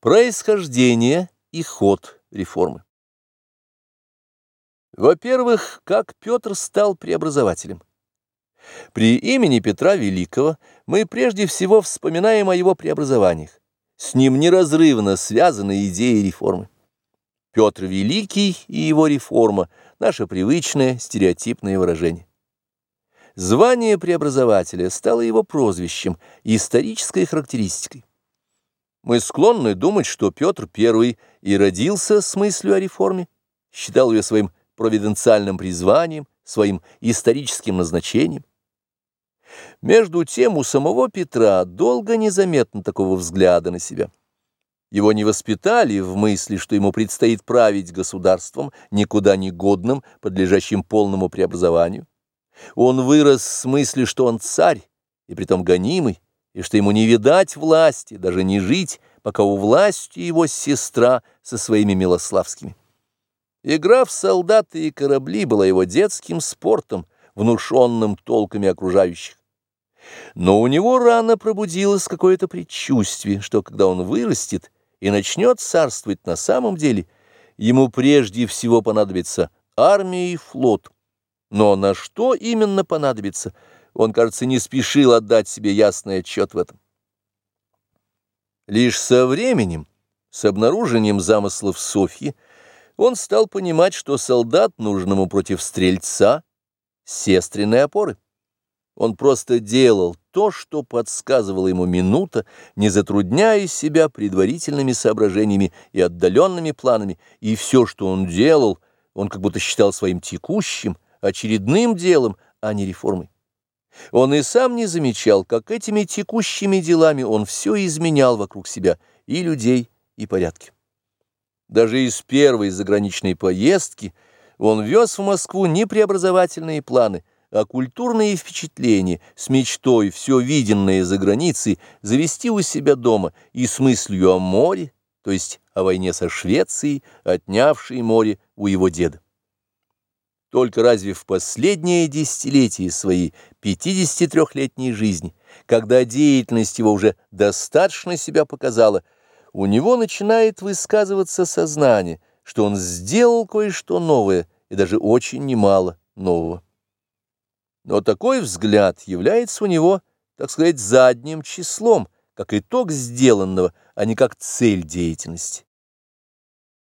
Происхождение и ход реформы. Во-первых, как Петр стал преобразователем. При имени Петра Великого мы прежде всего вспоминаем о его преобразованиях. С ним неразрывно связаны идеи реформы. Петр Великий и его реформа – наше привычное стереотипное выражение. Звание преобразователя стало его прозвищем и исторической характеристикой. Мы склонны думать, что Петр I и родился с мыслью о реформе, считал ее своим провиденциальным призванием, своим историческим назначением. Между тем у самого Петра долго незаметно такого взгляда на себя. Его не воспитали в мысли, что ему предстоит править государством, никуда не годным, подлежащим полному преобразованию. Он вырос с мысли, что он царь, и притом гонимый, и что ему не видать власти, даже не жить, пока у власти его сестра со своими милославскими. Игра в солдаты и корабли была его детским спортом, внушенным толками окружающих. Но у него рано пробудилось какое-то предчувствие, что когда он вырастет и начнет царствовать на самом деле, ему прежде всего понадобится армия и флот. Но на что именно понадобится – он, кажется, не спешил отдать себе ясный отчет в этом. Лишь со временем, с обнаружением замыслов Софьи, он стал понимать, что солдат нужен ему против стрельца сестренной опоры. Он просто делал то, что подсказывала ему минута, не затрудняя себя предварительными соображениями и отдаленными планами, и все, что он делал, он как будто считал своим текущим, очередным делом, а не реформой. Он и сам не замечал, как этими текущими делами он все изменял вокруг себя, и людей, и порядки. Даже из первой заграничной поездки он вез в Москву не преобразовательные планы, а культурные впечатления с мечтой все виденное за границей завести у себя дома и с мыслью о море, то есть о войне со Швецией, отнявшей море у его деда. Только разве в последнее десятилетие своей 53-летней жизни, когда деятельность его уже достаточно себя показала, у него начинает высказываться сознание, что он сделал кое-что новое, и даже очень немало нового. Но такой взгляд является у него, так сказать, задним числом, как итог сделанного, а не как цель деятельности.